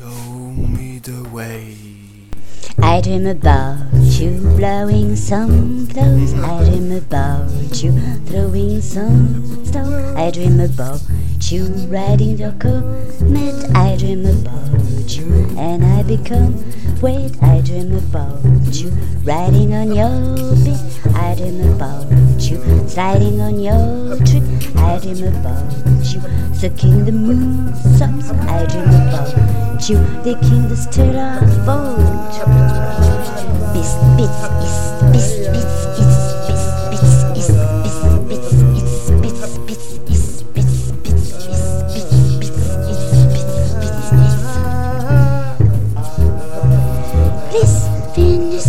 Show me the way. I dream about you blowing some clothes. I dream about you throwing some stones. I dream about you riding your comet. I dream about you and I become wet. I dream about you riding on your beat. I dream about you sliding on your tree. I dream about you sucking the moon socks. I dream about you the of boat. Bis, bis, is, bis, bis, is, bits, bits, is, bits, bits, is, bits, bits, is, bits, bits, is. Please, Venus,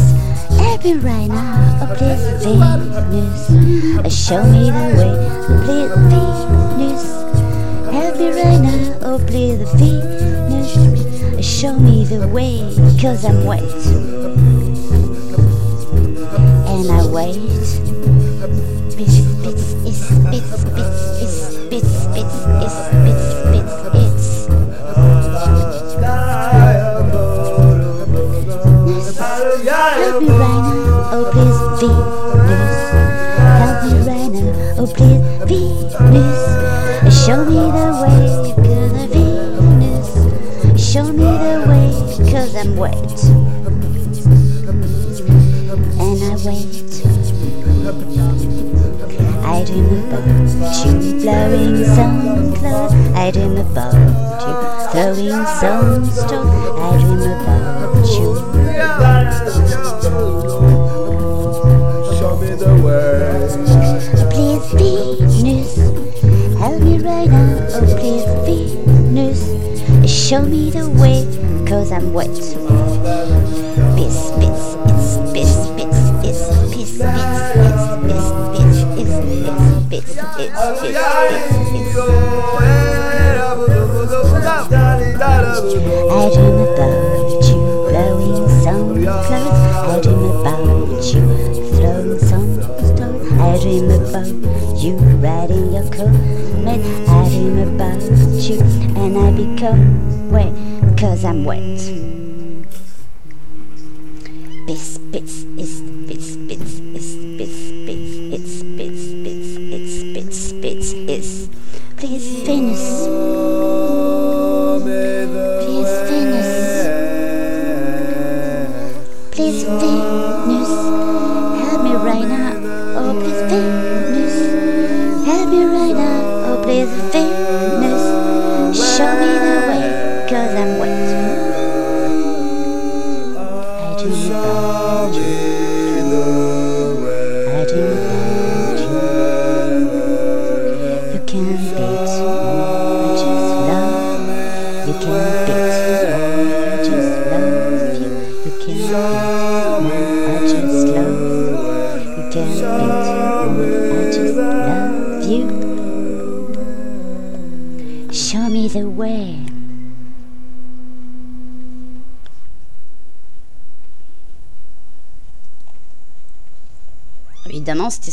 help me right now. Oh, please, Venus, show me the way. Oh, please, Venus, help me right now. Oh, please, Show me the way. Cause I'm wet. And I wait. It's. Help me right now, oh please. Help me right now, oh please. Show me the way, way, cause And I wait. I dream about you blowing some clouds. I dream about you throwing some stones. I dream about show me the way, cause I'm wet. Piss, piss, it's piss, piss, it's piss, piss, it's piss, piss, it's piss, piss, it's piss. I dream about you blowing some clouds. I dream about you throwing some stones. I dream about you riding your comet. I dream about you and I become wet cause I'm wet. Bits, bits, is bits, bits, is bits, bits, it's bits, bits, it's bits, bits, is. Please, Venus. Please, Venus. Please, Venus, help me right now. Oh, please, Venus, help me right now. Oh, please, Venus, Show me the way. Évidemment, c'était